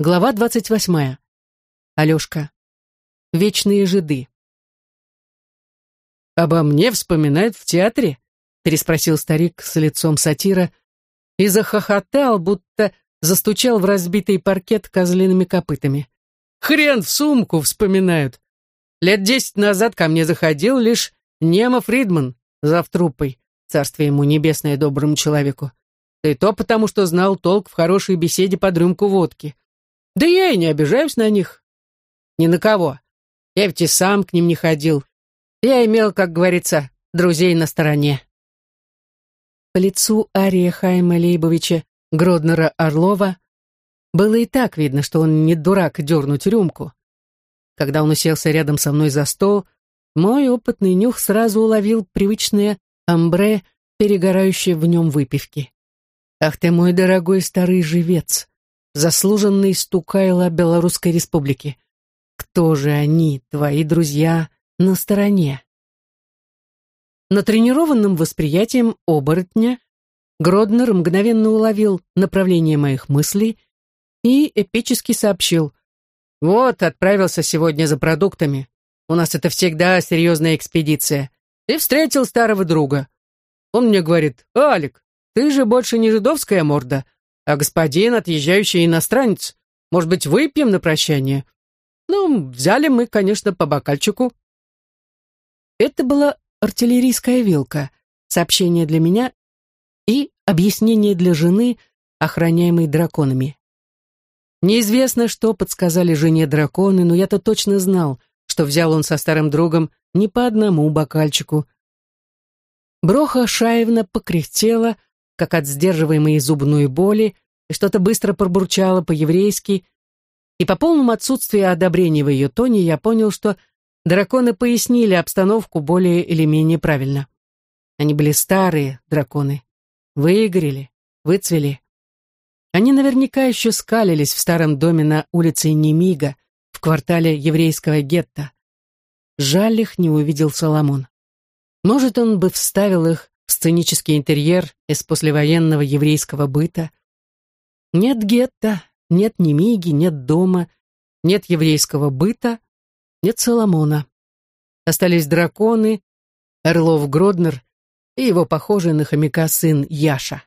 Глава двадцать восьмая. Алешка. Вечные жиды. «Обо мне вспоминают в театре?» переспросил старик с лицом сатира и захохотал, будто застучал в разбитый паркет козлиными копытами. «Хрен в сумку вспоминают! Лет десять назад ко мне заходил лишь Нема Фридман, завтрупой, царствие ему небесное доброму человеку. Да и то потому, что знал толк в хорошей беседе под рюмку водки. Да я и не обижаюсь на них. Ни на кого. Я ведь и сам к ним не ходил. Я имел, как говорится, друзей на стороне. По лицу Ария Хайма Лейбовича Гроднера Орлова было и так видно, что он не дурак дернуть рюмку. Когда он уселся рядом со мной за стол, мой опытный нюх сразу уловил привычное амбре, перегорающее в нем выпивки. «Ах ты мой дорогой старый живец!» Заслуженный стукайло Белорусской Республики. Кто же они, твои друзья, на стороне? Натренированным восприятием оборотня Гроднер мгновенно уловил направление моих мыслей и эпически сообщил. «Вот, отправился сегодня за продуктами. У нас это всегда серьезная экспедиция. И встретил старого друга. Он мне говорит, «Алик, ты же больше не жидовская морда, а господин, отъезжающий иностранец. Может быть, выпьем на прощание? Ну, взяли мы, конечно, по бокальчику. Это была артиллерийская вилка, сообщение для меня и объяснение для жены, охраняемой драконами. Неизвестно, что подсказали жене драконы, но я-то точно знал, что взял он со старым другом не по одному бокальчику. Броха Шаевна покряхтела, как от сдерживаемой зубной боли, и что-то быстро пробурчало по-еврейски, и по полному отсутствию одобрения в ее тоне я понял, что драконы пояснили обстановку более или менее правильно. Они были старые драконы, выгорели, выцвели. Они наверняка еще скалились в старом доме на улице Немига, в квартале еврейского гетто. Жаль их не увидел Соломон. Может, он бы вставил их сценический интерьер из послевоенного еврейского быта. Нет гетто, нет Немиги, нет дома, нет еврейского быта, нет Соломона. Остались драконы, Орлов-Гроднер и его похожий на хомяка сын Яша.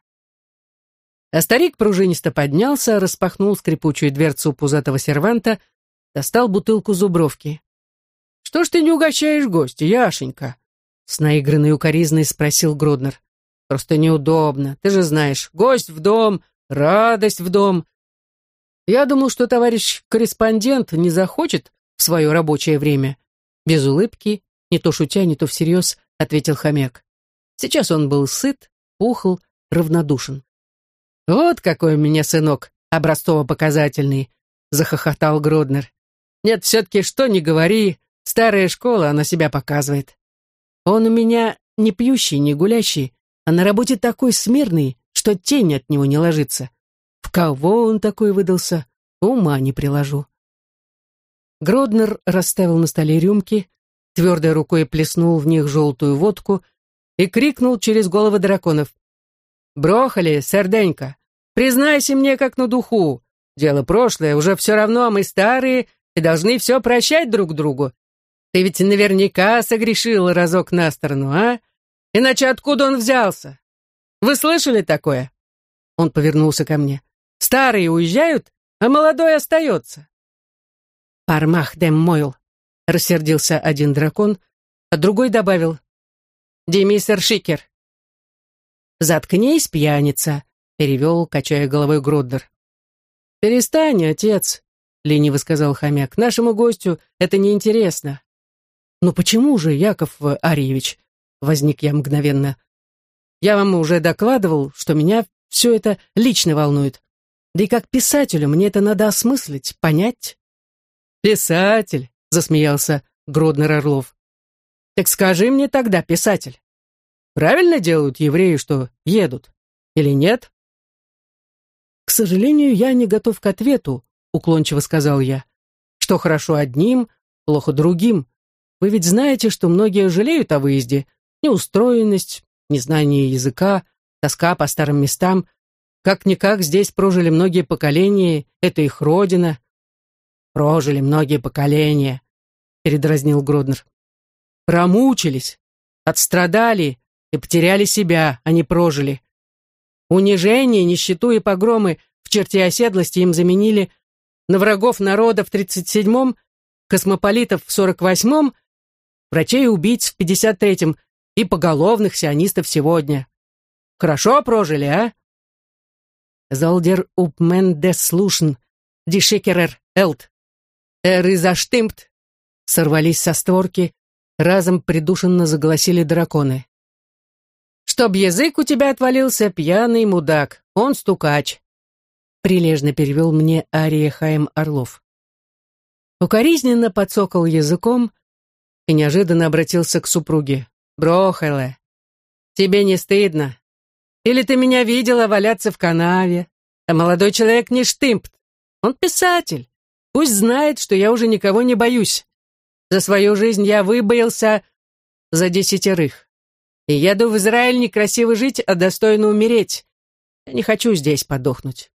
А старик пружинисто поднялся, распахнул скрипучую дверцу пузатого серванта, достал бутылку зубровки. «Что ж ты не угощаешь гостя, Яшенька?» С наигранной укоризной спросил Гроднер. «Просто неудобно. Ты же знаешь, гость в дом, радость в дом. Я думал, что товарищ корреспондент не захочет в свое рабочее время». Без улыбки, не то шутя, не то всерьез, ответил хомяк. Сейчас он был сыт, пухл, равнодушен. «Вот какой у меня сынок, образцово-показательный!» — захохотал Гроднер. «Нет, все-таки что ни говори, старая школа, она себя показывает. Он у меня не пьющий, не гулящий, а на работе такой смирный, что тень от него не ложится. В кого он такой выдался, ума не приложу. Гроднер расставил на столе рюмки, твердой рукой плеснул в них желтую водку и крикнул через головы драконов. «Брохали, серденька, признайся мне как на духу. Дело прошлое, уже все равно мы старые и должны все прощать друг другу. Ты ведь наверняка согрешил разок на сторону, а? Иначе откуда он взялся? Вы слышали такое?» Он повернулся ко мне. «Старые уезжают, а молодой остается». «Пармах дем мойл», — рассердился один дракон, а другой добавил. «Демисер Шикер». «Заткнись, пьяница», — перевел, качая головой Гроддер. «Перестань, отец», — лениво сказал хомяк. «Нашему гостю это неинтересно». «Ну почему же, Яков Арьевич?» — возник я мгновенно. «Я вам уже докладывал, что меня все это лично волнует. Да и как писателю мне это надо осмыслить, понять». «Писатель», — засмеялся Гроднер Орлов. «Так скажи мне тогда, писатель, правильно делают евреи, что едут, или нет?» «К сожалению, я не готов к ответу», — уклончиво сказал я. «Что хорошо одним, плохо другим. Вы ведь знаете, что многие жалеют о выезде. Неустроенность, незнание языка, тоска по старым местам. Как-никак здесь прожили многие поколения, это их родина. Прожили многие поколения, передразнил Гроднер. Промучились, отстрадали и потеряли себя, а не прожили. Унижение, нищету и погромы в черте оседлости им заменили на врагов народа в 37-м, космополитов в 48-м, врачей и убийц в 53-м и поголовных сионистов сегодня. Хорошо прожили, а? Золдер упмен дес слушен, дишекерер элт. Эр изаштимпт. Сорвались со створки, разом придушенно заголосили драконы. «Чтоб язык у тебя отвалился, пьяный мудак, он стукач», прилежно перевел мне Ария Хаим Орлов. Укоризненно подсокал языком и неожиданно обратился к супруге. «Брохеле, тебе не стыдно? Или ты меня видела валяться в канаве? А молодой человек не штымпт, он писатель. Пусть знает, что я уже никого не боюсь. За свою жизнь я выбоялся за десятерых. И еду в Израиль не красиво жить, а достойно умереть. Я не хочу здесь подохнуть.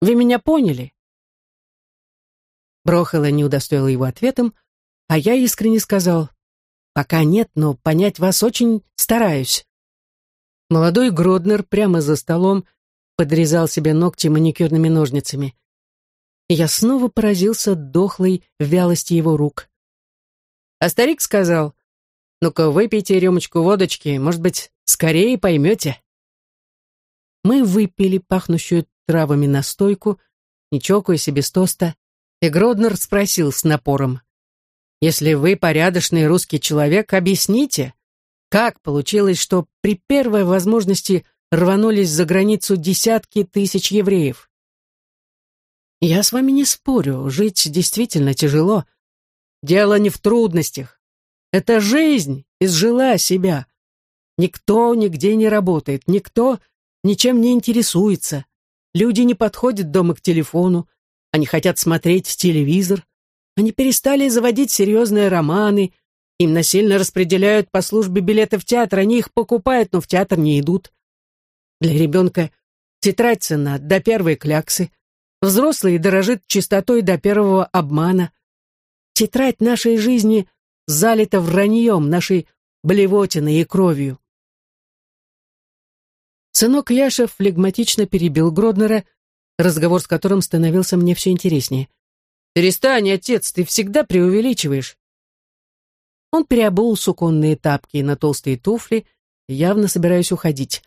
Вы меня поняли?» Брохела не удостоила его ответом, а я искренне сказал, «Пока нет, но понять вас очень стараюсь». Молодой Гроднер прямо за столом подрезал себе ногти маникюрными ножницами. Я снова поразился дохлой вялости его рук. А старик сказал, «Ну-ка, выпейте рюмочку водочки, может быть, скорее поймете». Мы выпили пахнущую травами настойку, не чокаясь и без тоста, и Гроднер спросил с напором, «Если вы порядочный русский человек, объясните, как получилось, что при первой возможности рванулись за границу десятки тысяч евреев?» «Я с вами не спорю, жить действительно тяжело», Дело не в трудностях. Это жизнь изжила себя. Никто нигде не работает, никто ничем не интересуется. Люди не подходят дома к телефону, они хотят смотреть телевизор. Они перестали заводить серьезные романы, им насильно распределяют по службе билеты в театр, они их покупают, но в театр не идут. Для ребенка тетрадь цена до первой кляксы. Взрослый дорожит чистотой до первого обмана. Тетрадь нашей жизни залита враньем, нашей блевотиной и кровью. Сынок Яша флегматично перебил Гроднера, разговор с которым становился мне все интереснее. «Перестань, отец, ты всегда преувеличиваешь». Он переобул суконные тапки на толстые туфли, явно собираясь уходить.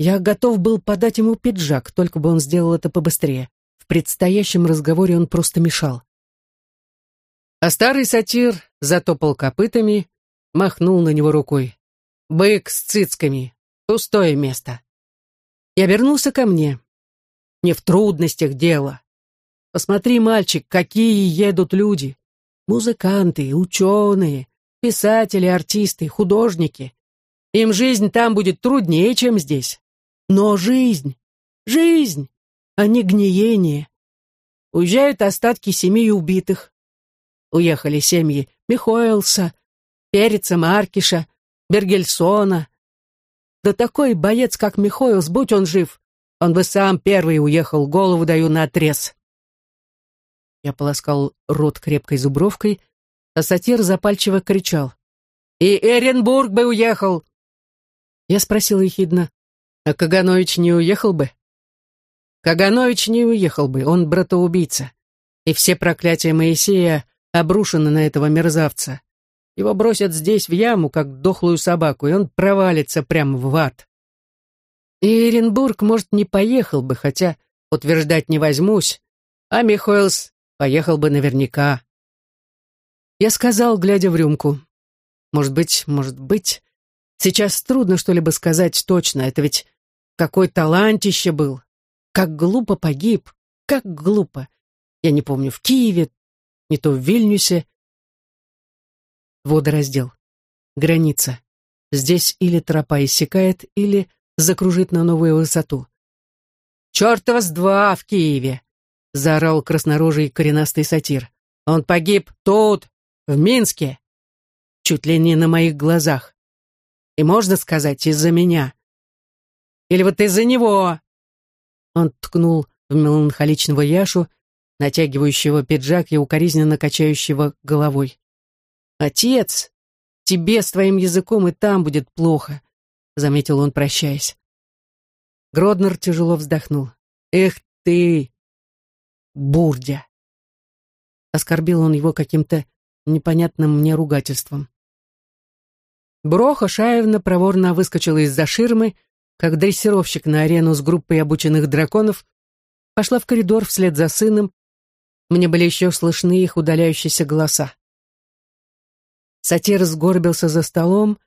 Я готов был подать ему пиджак, только бы он сделал это побыстрее. В предстоящем разговоре он просто мешал. А старый сатир затопал копытами, махнул на него рукой. «Бык с цицками. Пустое место». И обернулся ко мне. «Не в трудностях дело. Посмотри, мальчик, какие едут люди. Музыканты, ученые, писатели, артисты, художники. Им жизнь там будет труднее, чем здесь. Но жизнь, жизнь, а не гниение. Уезжают остатки семей убитых, уехали семьи Михоэлса, Переца Маркиша, Бергельсона. Да такой боец, как Михоэлс, будь он жив, он бы сам первый уехал, голову даю на отрез. Я полоскал рот крепкой зубровкой, а сатир запальчиво кричал. «И Эренбург бы уехал!» Я спросил ехидно, «А Каганович не уехал бы?» Каганович не уехал бы, он братоубийца. И все проклятия Моисея обрушены на этого мерзавца. Его бросят здесь в яму, как дохлую собаку, и он провалится прямо в ад. И Эренбург, может, не поехал бы, хотя утверждать не возьмусь, а Михоэлс поехал бы наверняка. Я сказал, глядя в рюмку. Может быть, может быть. Сейчас трудно что-либо сказать точно, это ведь какой талантище был. Как глупо погиб, как глупо. Я не помню, в Киеве, не то в Вильнюсе. Водораздел. Граница. Здесь или тропа иссякает, или закружит на новую высоту. «Чертова с два в Киеве!» — заорал краснорожий коренастый сатир. «Он погиб тут, в Минске, чуть ли не на моих глазах. И можно сказать, из-за меня. Или вот из-за него, Он ткнул в меланхоличного Яшу, натягивающего пиджак и укоризненно качающего головой. «Отец, тебе с твоим языком и там будет плохо», — заметил он, прощаясь. Гроднер тяжело вздохнул. «Эх ты, бурдя!» Оскорбил он его каким-то непонятным мне ругательством. Броха Шаевна проворно выскочила из-за ширмы, как дрессировщик на арену с группой обученных драконов, пошла в коридор вслед за сыном. Мне были еще слышны их удаляющиеся голоса. Сатир сгорбился за столом,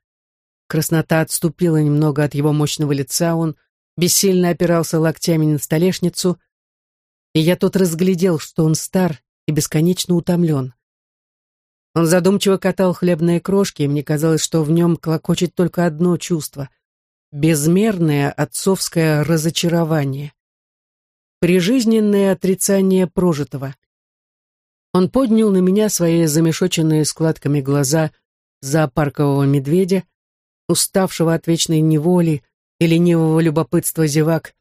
краснота отступила немного от его мощного лица, он бессильно опирался локтями на столешницу, и я тут разглядел, что он стар и бесконечно утомлен. Он задумчиво катал хлебные крошки, и мне казалось, что в нем клокочет только одно чувство — безмерное отцовское разочарование. Прижизненное отрицание прожитого. Он поднял на меня свои замешоченные складками глаза зоопаркового медведя, уставшего от вечной неволи и ленивого любопытства зевак,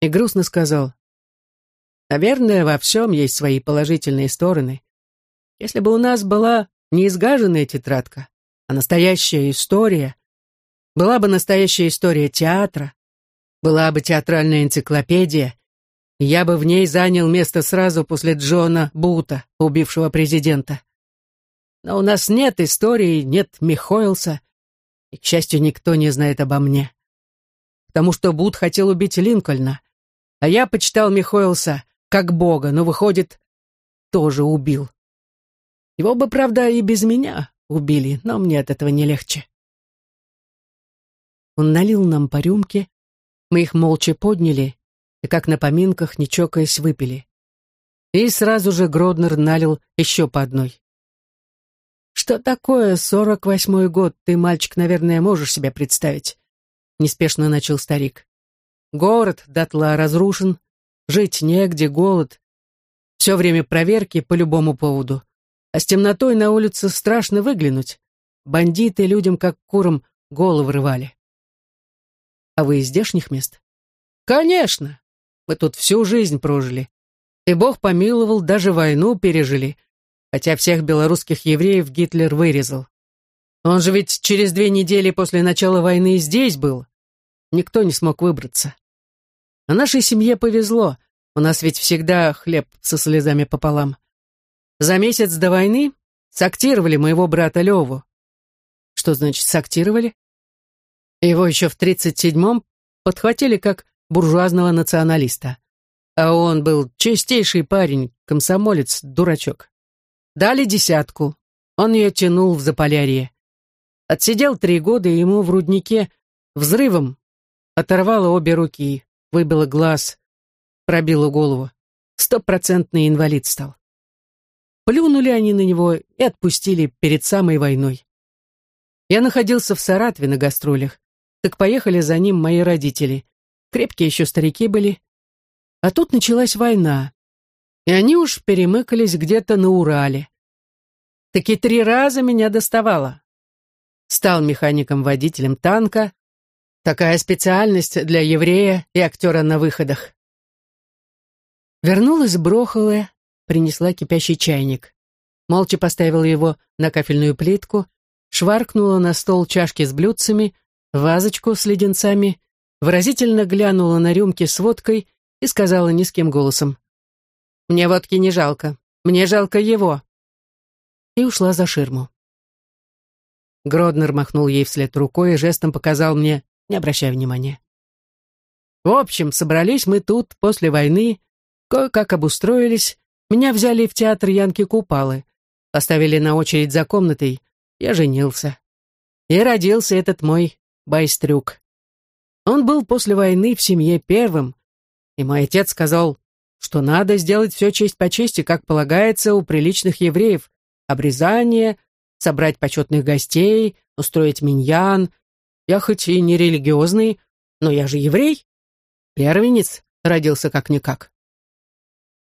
и грустно сказал, «Наверное, во всем есть свои положительные стороны. Если бы у нас была не изгаженная тетрадка, а настоящая история, была бы настоящая история театра, была бы театральная энциклопедия, я бы в ней занял место сразу после Джона Бута, убившего президента. Но у нас нет истории, нет Михоэлса, и, к счастью, никто не знает обо мне. Потому что Бут хотел убить Линкольна, а я почитал Михоэлса как бога, но, выходит, тоже убил. Его бы, правда, и без меня убили, но мне от этого не легче. Он налил нам по рюмке, мы их молча подняли и, как на поминках, не чокаясь, выпили. И сразу же Гроднер налил еще по одной. «Что такое сорок восьмой год, ты, мальчик, наверное, можешь себе представить?» Неспешно начал старик. «Город дотла разрушен, жить негде, голод. Все время проверки по любому поводу. А с темнотой на улице страшно выглянуть. Бандиты людям, как курам, головы рвали. А вы из здешних мест? Конечно. Мы тут всю жизнь прожили. И Бог помиловал, даже войну пережили. Хотя всех белорусских евреев Гитлер вырезал. Он же ведь через две недели после начала войны здесь был. Никто не смог выбраться. А нашей семье повезло. У нас ведь всегда хлеб со слезами пополам. За месяц до войны сактировали моего брата Леву. Что значит сактировали? Его еще в 37-м подхватили как буржуазного националиста. А он был чистейший парень, комсомолец, дурачок. Дали десятку. Он ее тянул в Заполярье. Отсидел три года, и ему в руднике взрывом оторвало обе руки, выбило глаз, пробило голову. Стопроцентный инвалид стал. Плюнули они на него и отпустили перед самой войной. Я находился в Саратове на гастролях, так поехали за ним мои родители. Крепкие еще старики были. А тут началась война, и они уж перемыкались где-то на Урале. Таки три раза меня доставало. Стал механиком-водителем танка. Такая специальность для еврея и актера на выходах. Вернулась Броховая, принесла кипящий чайник. Молча поставила его на кафельную плитку, шваркнула на стол чашки с блюдцами, вазочку с леденцами, выразительно глянула на рюмки с водкой и сказала низким голосом. «Мне водки не жалко. Мне жалко его». И ушла за ширму. Гроднер махнул ей вслед рукой и жестом показал мне, не обращая внимания. В общем, собрались мы тут после войны, кое-как обустроились, меня взяли в театр Янки Купалы, поставили на очередь за комнатой, я женился. И родился этот мой байстрюк. Он был после войны в семье первым, и мой отец сказал, что надо сделать все честь по чести, как полагается у приличных евреев, обрезание, собрать почетных гостей, устроить миньян. Я хоть и не религиозный, но я же еврей. Первенец родился как-никак.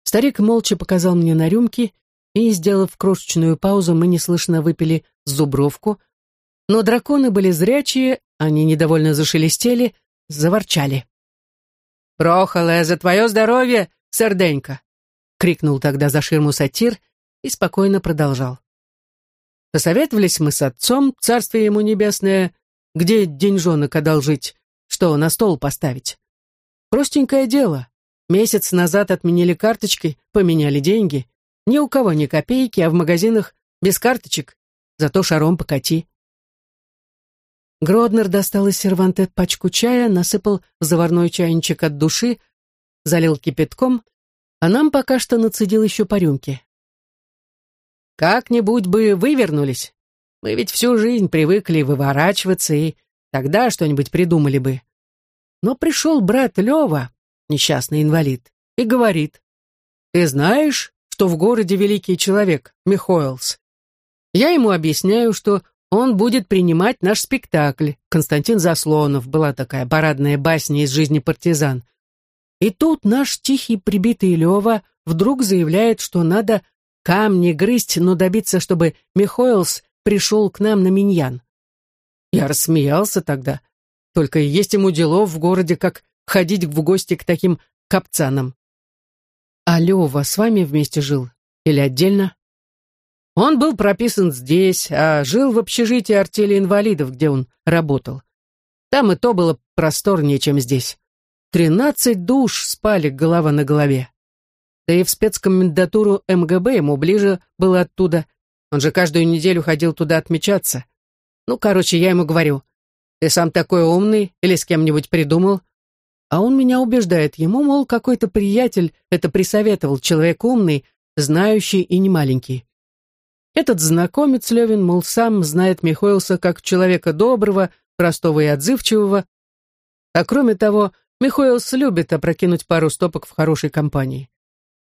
Старик молча показал мне на рюмки, и, сделав крошечную паузу, мы неслышно выпили зубровку, но драконы были зрячие, они недовольно зашелестели, заворчали. «Прохоле, за твое здоровье, серденька!» — крикнул тогда за ширму сатир и спокойно продолжал. Посоветовались мы с отцом, царствие ему небесное, где деньжонок одолжить, что на стол поставить. Простенькое дело. Месяц назад отменили карточки, поменяли деньги. Ни у кого ни копейки, а в магазинах без карточек, зато шаром покати. Гроднер достал из серванта пачку чая, насыпал в заварной чайничек от души, залил кипятком, а нам пока что нацедил еще по рюмке. Как-нибудь бы вывернулись. Мы ведь всю жизнь привыкли выворачиваться и тогда что-нибудь придумали бы. Но пришел брат Лева, несчастный инвалид, и говорит, «Ты знаешь, что в городе великий человек, Михоэлс?» Я ему объясняю, что он будет принимать наш спектакль. Константин Заслонов, была такая парадная басня из жизни партизан. И тут наш тихий прибитый Лева вдруг заявляет, что надо камни грызть, но добиться, чтобы Михоэлс пришел к нам на миньян. Я рассмеялся тогда. Только есть ему делов в городе, как ходить в гости к таким капцанам. А Лева с вами вместе жил? Или отдельно? Он был прописан здесь, а жил в общежитии артели инвалидов, где он работал. Там и то было просторнее, чем здесь. Тринадцать душ спали голова на голове. Да и в спецкомендатуру МГБ ему ближе было оттуда. Он же каждую неделю ходил туда отмечаться. Ну, короче, я ему говорю, ты сам такой умный или с кем-нибудь придумал? А он меня убеждает, ему, мол, какой-то приятель это присоветовал, человек умный, знающий и не маленький. Этот знакомец Левин, мол, сам знает Михоэлса как человека доброго, простого и отзывчивого. А кроме того, Михоэлс любит опрокинуть пару стопок в хорошей компании.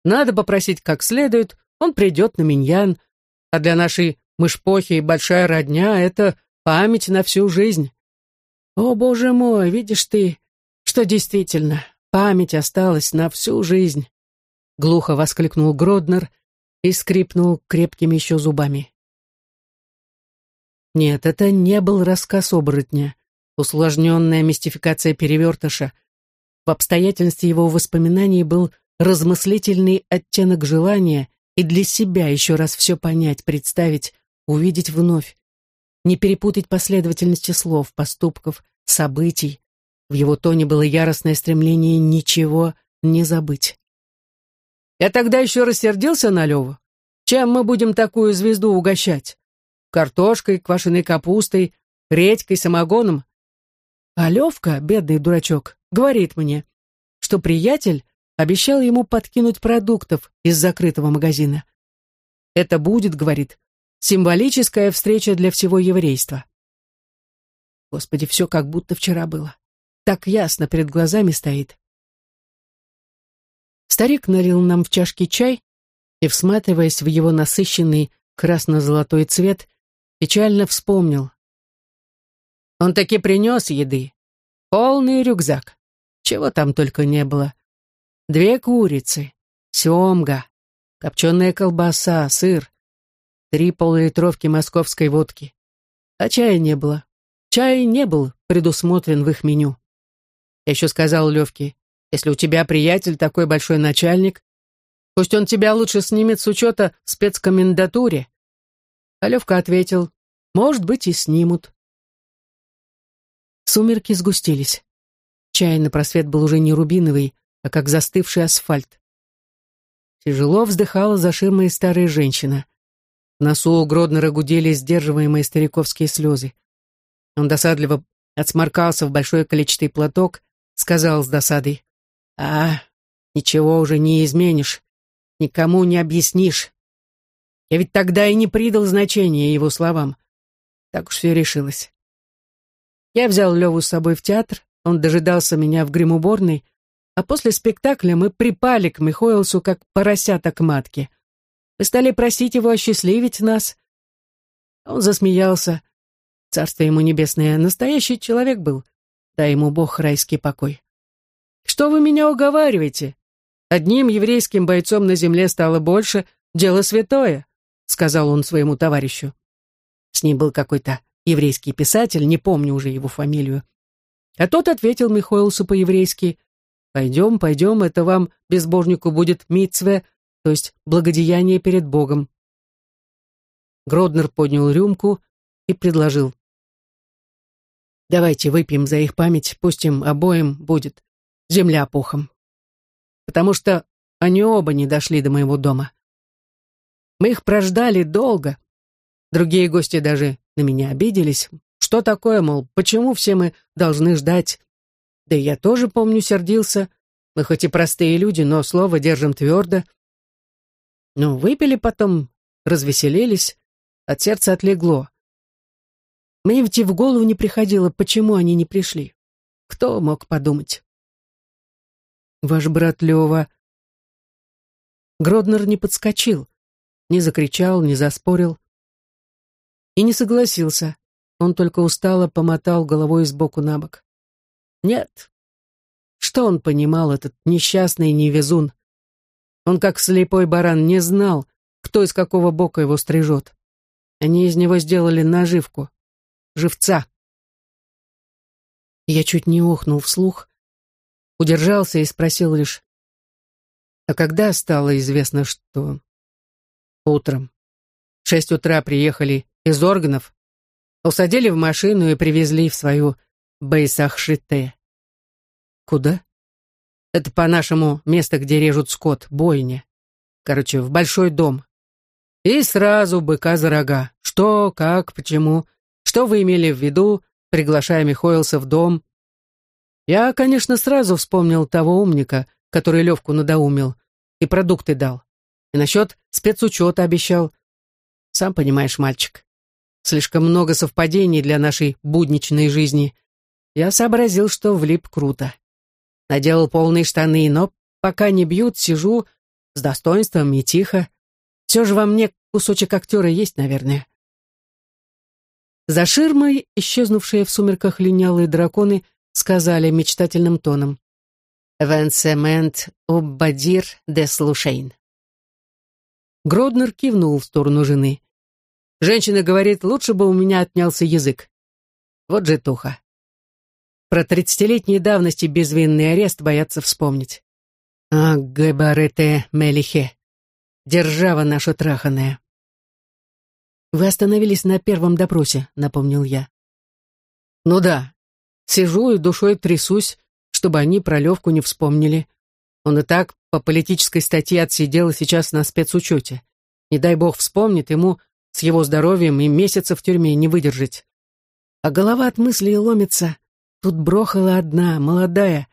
Надо попросить как следует, он придет на миньян, а для нашей мышпохи большая родня — это память на всю жизнь. О, боже мой, видишь ты, что действительно память осталась на всю жизнь. Глухо воскликнул Гроднер и скрипнул крепкими еще зубами. Нет, это не был рассказ оборотня, усложненная мистификация перевертыша. В обстоятельстве его воспоминаний был размыслительный оттенок желания и для себя еще раз все понять, представить, увидеть вновь, не перепутать последовательности слов, поступков, событий. В его тоне было яростное стремление ничего не забыть. «Я тогда еще рассердился на Леву. Чем мы будем такую звезду угощать? Картошкой, квашеной капустой, редькой, самогоном?» А Левка, бедный дурачок, говорит мне, что приятель обещал ему подкинуть продуктов из закрытого магазина. «Это будет, — говорит, — символическая встреча для всего еврейства». Господи, все как будто вчера было. Так ясно перед глазами стоит. Старик налил нам в чашки чай и, всматриваясь в его насыщенный красно-золотой цвет, печально вспомнил. Он таки принес еды. Полный рюкзак. Чего там только не было две курицы, семга, копченая колбаса, сыр, три полулитровки московской водки. А чая не было. Чай не был предусмотрен в их меню. Я еще сказал Левке, если у тебя приятель такой большой начальник, пусть он тебя лучше снимет с учета в спецкомендатуре. А Левка ответил, может быть, и снимут. Сумерки сгустились. Чай на просвет был уже не рубиновый, а как застывший асфальт. Тяжело вздыхала за ширмой старая женщина. В носу у Гроднера гудели сдерживаемые стариковские слезы. Он досадливо отсморкался в большой количественный платок, сказал с досадой, «А, ничего уже не изменишь, никому не объяснишь. Я ведь тогда и не придал значения его словам. Так уж все решилось». Я взял Леву с собой в театр, он дожидался меня в гримуборной, а после спектакля мы припали к Михоэлсу, как поросята к матке. Мы стали просить его осчастливить нас. Он засмеялся. Царство ему небесное, настоящий человек был. Дай ему Бог райский покой. Что вы меня уговариваете? Одним еврейским бойцом на земле стало больше, дело святое, сказал он своему товарищу. С ним был какой-то еврейский писатель, не помню уже его фамилию. А тот ответил Михоэлсу по-еврейски — Пойдем, пойдем, это вам, безбожнику, будет митцве, то есть благодеяние перед Богом. Гроднер поднял рюмку и предложил. Давайте выпьем за их память, пусть им обоим будет земля пухом. Потому что они оба не дошли до моего дома. Мы их прождали долго. Другие гости даже на меня обиделись. Что такое, мол, почему все мы должны ждать? Да я тоже, помню, сердился. Мы хоть и простые люди, но слово держим твердо. Ну, выпили потом, развеселились, от сердца отлегло. Мне ведь и в голову не приходило, почему они не пришли. Кто мог подумать? Ваш брат Лева... Гроднер не подскочил, не закричал, не заспорил. И не согласился. Он только устало помотал головой сбоку на бок. Нет. Что он понимал, этот несчастный невезун? Он, как слепой баран, не знал, кто из какого бока его стрижет. Они из него сделали наживку. Живца. Я чуть не охнул вслух, удержался и спросил лишь, а когда стало известно, что... Утром. В шесть утра приехали из органов, усадили в машину и привезли в свою Бейсахшите. Куда? Это по-нашему место, где режут скот, бойня. Короче, в большой дом. И сразу быка за рога. Что, как, почему, что вы имели в виду, приглашая Михоэлса в дом? Я, конечно, сразу вспомнил того умника, который Левку надоумил, и продукты дал. И насчет спецучета обещал. Сам понимаешь, мальчик, слишком много совпадений для нашей будничной жизни. Я сообразил, что влип круто. Наделал полные штаны, но пока не бьют, сижу с достоинством и тихо. Все же во мне кусочек актера есть, наверное. За ширмой, исчезнувшие в сумерках линялые драконы, сказали мечтательным тоном «Венсемент оббадир де слушейн». Гроднер кивнул в сторону жены. Женщина говорит, лучше бы у меня отнялся язык. Вот же туха. Про тридцатилетней давности безвинный арест боятся вспомнить. А, габарете мелихе. Держава наша траханая. «Вы остановились на первом допросе», — напомнил я. «Ну да. Сижу и душой трясусь, чтобы они про Левку не вспомнили. Он и так по политической статье отсидел и сейчас на спецучете. Не дай бог вспомнит, ему с его здоровьем и месяца в тюрьме не выдержать. А голова от мыслей ломится. Тут брохала одна, молодая,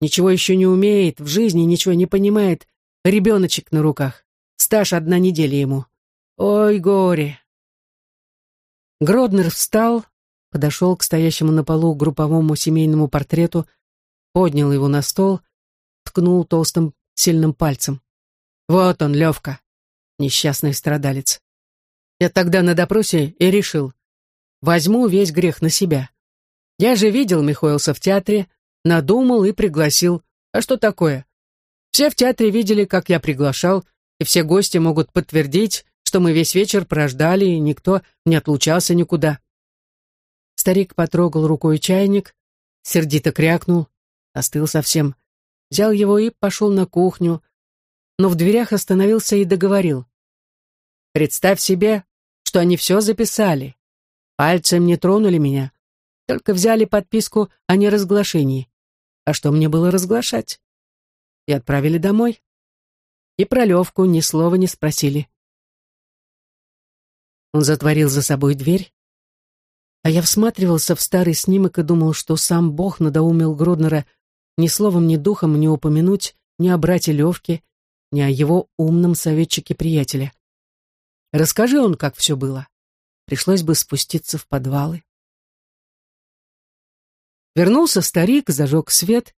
ничего еще не умеет, в жизни ничего не понимает, ребеночек на руках. Стаж одна неделя ему. Ой, горе, Гроднер встал, подошел к стоящему на полу групповому семейному портрету, поднял его на стол, ткнул толстым сильным пальцем. Вот он, Левка, несчастный страдалец. Я тогда на допросе и решил, возьму весь грех на себя. Я же видел Михоэлса в театре, надумал и пригласил. А что такое? Все в театре видели, как я приглашал, и все гости могут подтвердить, что мы весь вечер прождали, и никто не отлучался никуда. Старик потрогал рукой чайник, сердито крякнул, остыл совсем, взял его и пошел на кухню, но в дверях остановился и договорил. «Представь себе, что они все записали. Пальцем не тронули меня, только взяли подписку о неразглашении. А что мне было разглашать? И отправили домой. И про Левку ни слова не спросили. Он затворил за собой дверь, а я всматривался в старый снимок и думал, что сам Бог надоумил Гроднера ни словом, ни духом не упомянуть ни о брате Левке, ни о его умном советчике-приятеле. Расскажи он, как все было. Пришлось бы спуститься в подвалы. Вернулся старик, зажег свет,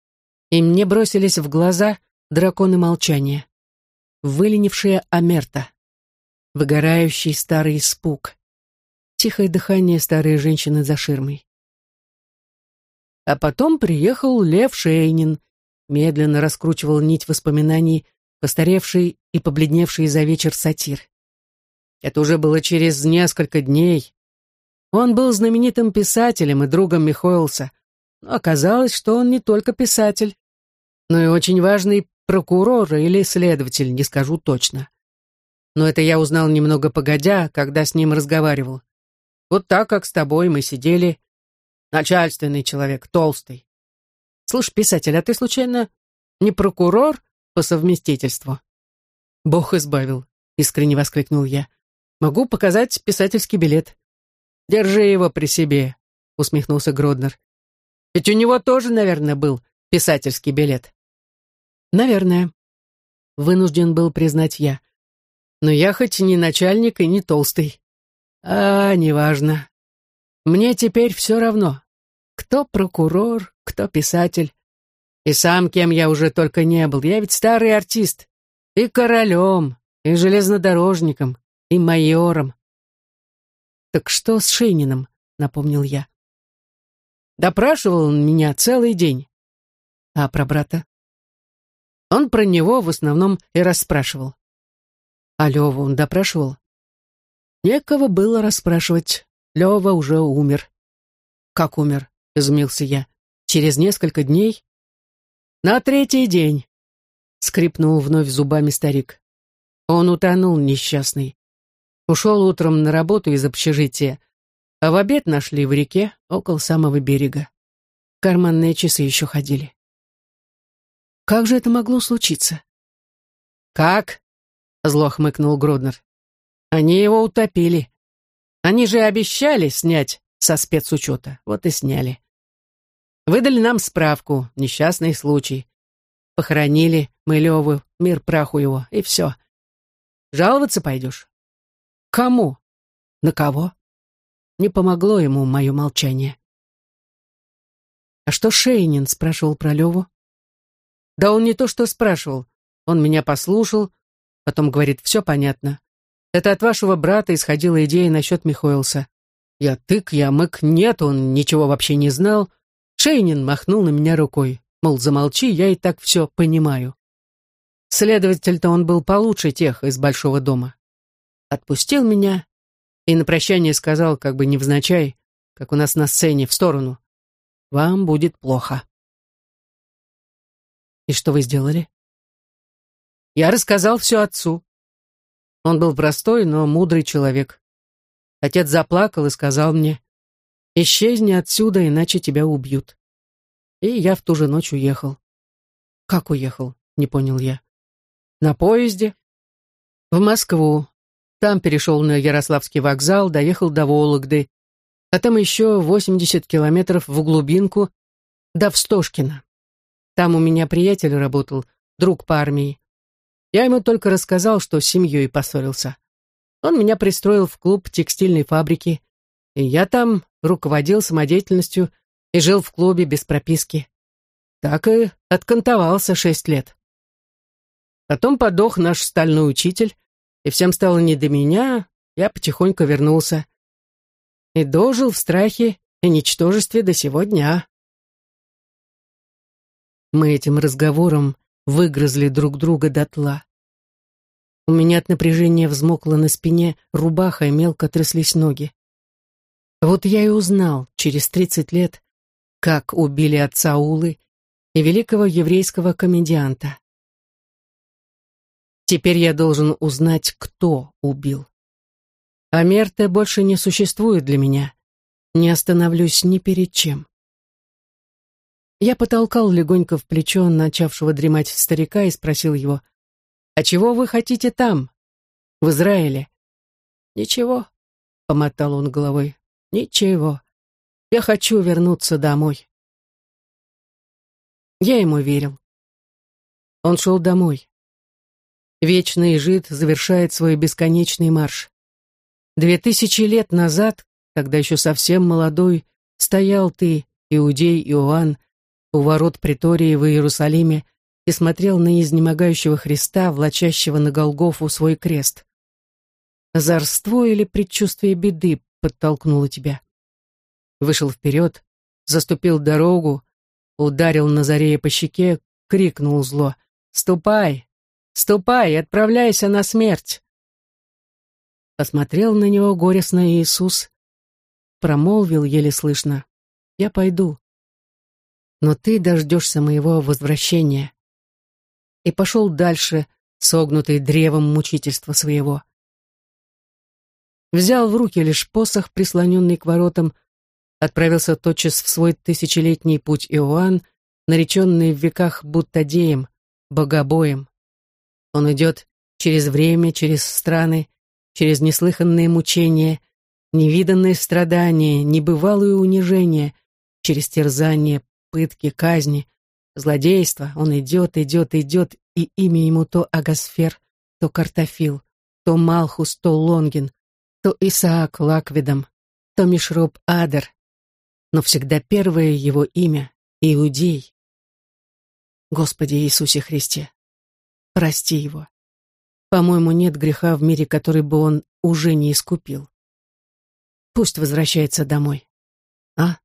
и мне бросились в глаза драконы молчания. Выленившая Амерта выгорающий старый испуг, тихое дыхание старой женщины за ширмой. А потом приехал Лев Шейнин, медленно раскручивал нить воспоминаний, постаревший и побледневший за вечер сатир. Это уже было через несколько дней. Он был знаменитым писателем и другом Михоэлса, но оказалось, что он не только писатель. но и очень важный прокурор или следователь, не скажу точно. Но это я узнал немного погодя, когда с ним разговаривал. Вот так, как с тобой, мы сидели. Начальственный человек, толстый. Слушай, писатель, а ты случайно не прокурор по совместительству? Бог избавил, искренне воскликнул я. Могу показать писательский билет. Держи его при себе, усмехнулся Гроднер. Ведь у него тоже, наверное, был писательский билет. Наверное. Вынужден был признать я. Но я хоть не начальник и не толстый. А, неважно. Мне теперь все равно. Кто прокурор, кто писатель. И сам кем я уже только не был. Я ведь старый артист. И королем, и железнодорожником, и майором. «Так что с Шейниным?» — напомнил я. Допрашивал он меня целый день. А про брата? Он про него в основном и расспрашивал. А Леву он допрашивал? Некого было расспрашивать. Лева уже умер. Как умер? Изумился я. Через несколько дней? На третий день. Скрипнул вновь зубами старик. Он утонул, несчастный. Ушел утром на работу из общежития, а в обед нашли в реке около самого берега. Карманные часы еще ходили. Как же это могло случиться? Как? Зло хмыкнул Гроднер. Они его утопили. Они же обещали снять со спецучета. Вот и сняли. Выдали нам справку, несчастный случай. Похоронили мы Леву, мир праху его, и все. Жаловаться пойдешь? Кому? На кого? Не помогло ему мое молчание. «А что Шейнин?» — спрашивал про Леву. «Да он не то что спрашивал. Он меня послушал, потом говорит, все понятно. Это от вашего брата исходила идея насчет Михоэлса. Я тык, я мык, нет, он ничего вообще не знал. Шейнин махнул на меня рукой, мол, замолчи, я и так все понимаю. Следователь-то он был получше тех из большого дома. Отпустил меня и на прощание сказал, как бы невзначай, как у нас на сцене, в сторону. «Вам будет плохо». «И что вы сделали?» Я рассказал все отцу. Он был простой, но мудрый человек. Отец заплакал и сказал мне, «Исчезни отсюда, иначе тебя убьют». И я в ту же ночь уехал. «Как уехал?» — не понял я. «На поезде. В Москву, там перешел на Ярославский вокзал, доехал до Вологды, а там еще 80 километров в глубинку, до Встошкина. Там у меня приятель работал, друг по армии. Я ему только рассказал, что с семьей поссорился. Он меня пристроил в клуб текстильной фабрики, и я там руководил самодеятельностью и жил в клубе без прописки. Так и откантовался шесть лет. Потом подох наш стальной учитель, и всем стало не до меня, я потихоньку вернулся. И дожил в страхе и ничтожестве до сего дня. Мы этим разговором выгрызли друг друга дотла. У меня от напряжения взмокла на спине рубаха и мелко тряслись ноги. Вот я и узнал через тридцать лет, как убили отца Улы и великого еврейского комедианта. Теперь я должен узнать, кто убил. А Мерте больше не существует для меня. Не остановлюсь ни перед чем. Я потолкал легонько в плечо начавшего дремать старика и спросил его, «А чего вы хотите там, в Израиле?» «Ничего», — помотал он головой, «ничего. Я хочу вернуться домой». Я ему верил. Он шел домой. Вечный жид завершает свой бесконечный марш. Две тысячи лет назад, тогда еще совсем молодой, стоял ты, иудей Иоанн, у ворот притории в Иерусалиме и смотрел на изнемогающего Христа, влачащего на Голгофу свой крест. Зарство или предчувствие беды подтолкнуло тебя? Вышел вперед, заступил дорогу, ударил Назарея по щеке, крикнул зло. «Ступай! Ступай, отправляйся на смерть!» Посмотрел на него горестно Иисус, промолвил еле слышно, «Я пойду». но ты дождешься моего возвращения. И пошел дальше, согнутый древом мучительства своего. Взял в руки лишь посох, прислоненный к воротам, отправился тотчас в свой тысячелетний путь Иоанн, нареченный в веках Буттадеем, богобоем. Он идет через время, через страны, через неслыханные мучения, невиданные страдания, небывалые унижения, через терзание, пытки, казни, злодейство. Он идет, идет, идет, и имя ему то Агасфер, то Картофил, то Малхус, то Лонгин, то Исаак Лаквидом, то Мишроб Адер, но всегда первое его имя — Иудей. Господи Иисусе Христе, прости его. По-моему, нет греха в мире, который бы он уже не искупил. Пусть возвращается домой. А?